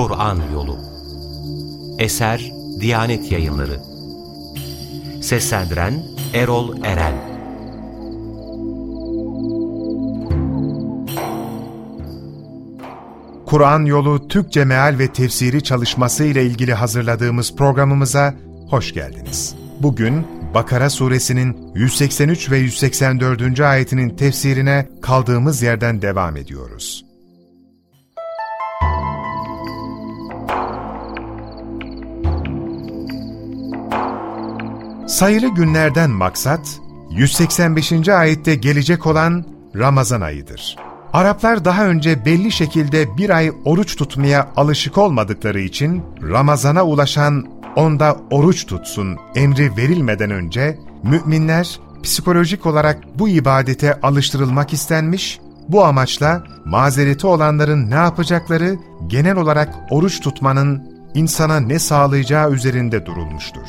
Kur'an Yolu Eser Diyanet Yayınları Seslendiren Erol Eren Kur'an Yolu Türkçe Meal ve Tefsiri çalışması ile ilgili hazırladığımız programımıza hoş geldiniz. Bugün Bakara suresinin 183 ve 184. ayetinin tefsirine kaldığımız yerden devam ediyoruz. Sayılı günlerden maksat, 185. ayette gelecek olan Ramazan ayıdır. Araplar daha önce belli şekilde bir ay oruç tutmaya alışık olmadıkları için Ramazan'a ulaşan onda oruç tutsun emri verilmeden önce müminler psikolojik olarak bu ibadete alıştırılmak istenmiş, bu amaçla mazereti olanların ne yapacakları genel olarak oruç tutmanın insana ne sağlayacağı üzerinde durulmuştur.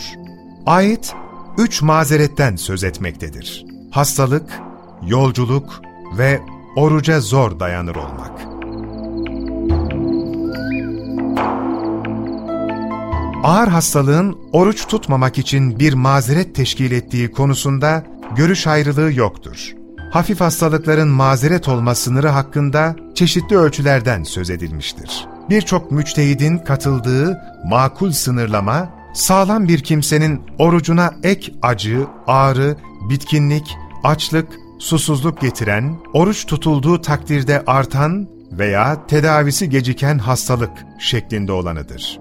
Ayet, üç mazeretten söz etmektedir. Hastalık, yolculuk ve oruca zor dayanır olmak. Ağır hastalığın oruç tutmamak için bir mazeret teşkil ettiği konusunda görüş ayrılığı yoktur. Hafif hastalıkların mazeret olma sınırı hakkında çeşitli ölçülerden söz edilmiştir. Birçok müçtehidin katıldığı makul sınırlama, sağlam bir kimsenin orucuna ek acı, ağrı, bitkinlik, açlık, susuzluk getiren, oruç tutulduğu takdirde artan veya tedavisi geciken hastalık şeklinde olanıdır.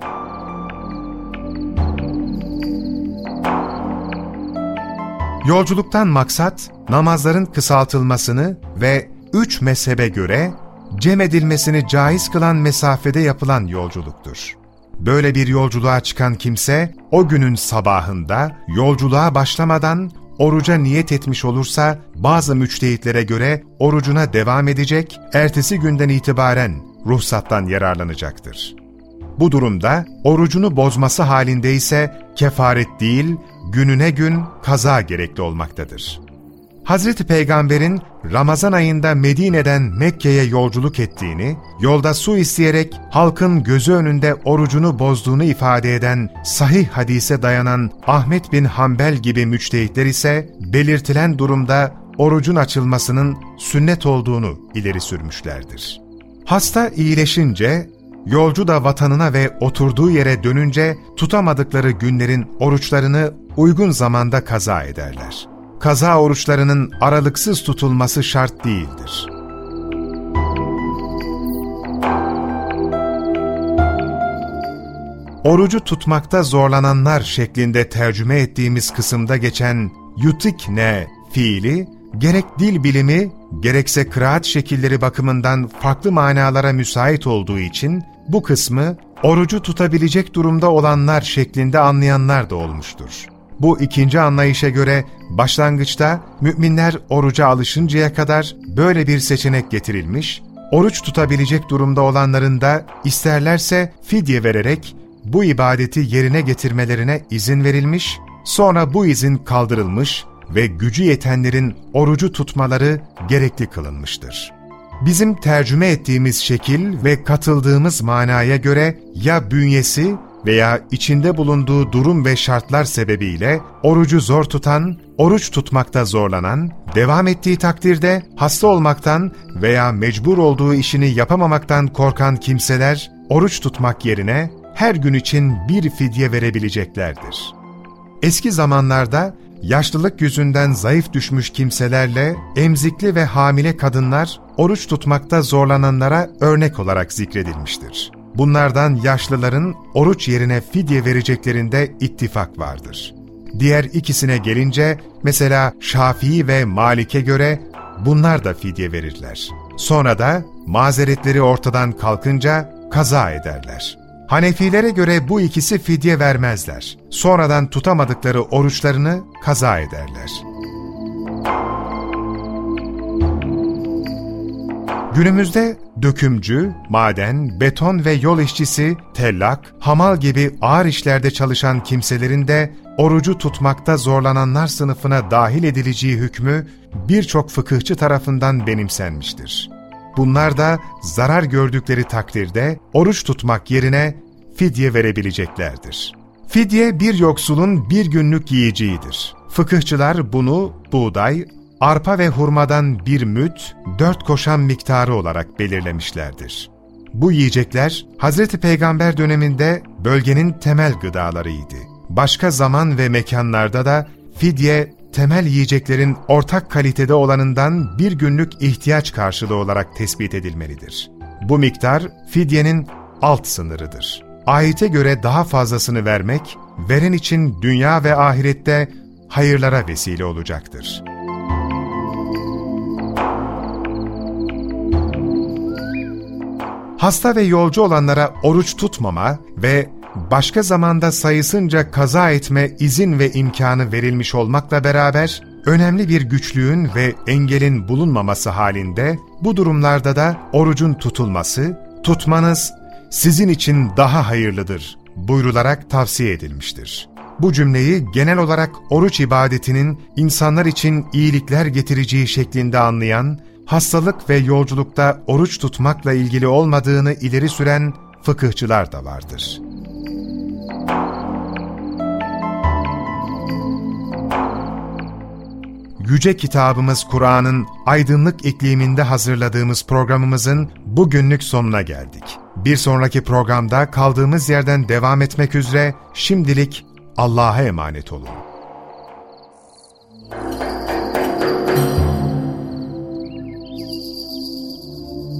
Yolculuktan maksat, namazların kısaltılmasını ve üç mezhebe göre cem edilmesini caiz kılan mesafede yapılan yolculuktur. Böyle bir yolculuğa çıkan kimse, o günün sabahında yolculuğa başlamadan oruca niyet etmiş olursa bazı müçtehitlere göre orucuna devam edecek, ertesi günden itibaren ruhsattan yararlanacaktır. Bu durumda orucunu bozması halinde ise kefaret değil, gününe gün kaza gerekli olmaktadır. Hazreti Peygamber'in Ramazan ayında Medine'den Mekke'ye yolculuk ettiğini, yolda su isteyerek halkın gözü önünde orucunu bozduğunu ifade eden sahih hadise dayanan Ahmet bin Hanbel gibi müçtehitler ise belirtilen durumda orucun açılmasının sünnet olduğunu ileri sürmüşlerdir. Hasta iyileşince, yolcu da vatanına ve oturduğu yere dönünce tutamadıkları günlerin oruçlarını uygun zamanda kaza ederler kaza oruçlarının aralıksız tutulması şart değildir. Orucu tutmakta zorlananlar şeklinde tercüme ettiğimiz kısımda geçen yutik ne fiili, gerek dil bilimi, gerekse kıraat şekilleri bakımından farklı manalara müsait olduğu için bu kısmı orucu tutabilecek durumda olanlar şeklinde anlayanlar da olmuştur. Bu ikinci anlayışa göre başlangıçta müminler oruca alışıncaya kadar böyle bir seçenek getirilmiş, oruç tutabilecek durumda olanların da isterlerse fidye vererek bu ibadeti yerine getirmelerine izin verilmiş, sonra bu izin kaldırılmış ve gücü yetenlerin orucu tutmaları gerekli kılınmıştır. Bizim tercüme ettiğimiz şekil ve katıldığımız manaya göre ya bünyesi veya içinde bulunduğu durum ve şartlar sebebiyle orucu zor tutan, oruç tutmakta zorlanan, devam ettiği takdirde hasta olmaktan veya mecbur olduğu işini yapamamaktan korkan kimseler oruç tutmak yerine her gün için bir fidye verebileceklerdir. Eski zamanlarda yaşlılık yüzünden zayıf düşmüş kimselerle emzikli ve hamile kadınlar oruç tutmakta zorlananlara örnek olarak zikredilmiştir. Bunlardan yaşlıların oruç yerine fidye vereceklerinde ittifak vardır. Diğer ikisine gelince mesela Şafii ve Malik'e göre bunlar da fidye verirler. Sonra da mazeretleri ortadan kalkınca kaza ederler. Hanefilere göre bu ikisi fidye vermezler. Sonradan tutamadıkları oruçlarını kaza ederler. Günümüzde dökümcü, maden, beton ve yol işçisi, tellak, hamal gibi ağır işlerde çalışan kimselerin de orucu tutmakta zorlananlar sınıfına dahil edileceği hükmü birçok fıkıhçı tarafından benimsenmiştir. bunlar da zarar gördükleri takdirde oruç tutmak yerine fidye verebileceklerdir. Fidye bir yoksulun bir günlük yiyeceğidir. Fıkıhçılar bunu buğday, arpa ve hurmadan bir müt, dört koşan miktarı olarak belirlemişlerdir. Bu yiyecekler Hz. Peygamber döneminde bölgenin temel gıdalarıydı. Başka zaman ve mekanlarda da fidye temel yiyeceklerin ortak kalitede olanından bir günlük ihtiyaç karşılığı olarak tespit edilmelidir. Bu miktar fidyenin alt sınırıdır. Ayete göre daha fazlasını vermek, veren için dünya ve ahirette hayırlara vesile olacaktır. Hasta ve yolcu olanlara oruç tutmama ve başka zamanda sayısınca kaza etme izin ve imkanı verilmiş olmakla beraber, önemli bir güçlüğün ve engelin bulunmaması halinde bu durumlarda da orucun tutulması, tutmanız sizin için daha hayırlıdır buyrularak tavsiye edilmiştir. Bu cümleyi genel olarak oruç ibadetinin insanlar için iyilikler getireceği şeklinde anlayan, hastalık ve yolculukta oruç tutmakla ilgili olmadığını ileri süren fıkıhçılar da vardır. Yüce kitabımız Kur'an'ın aydınlık ikliminde hazırladığımız programımızın bugünlük sonuna geldik. Bir sonraki programda kaldığımız yerden devam etmek üzere şimdilik Allah'a emanet olun.